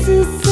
進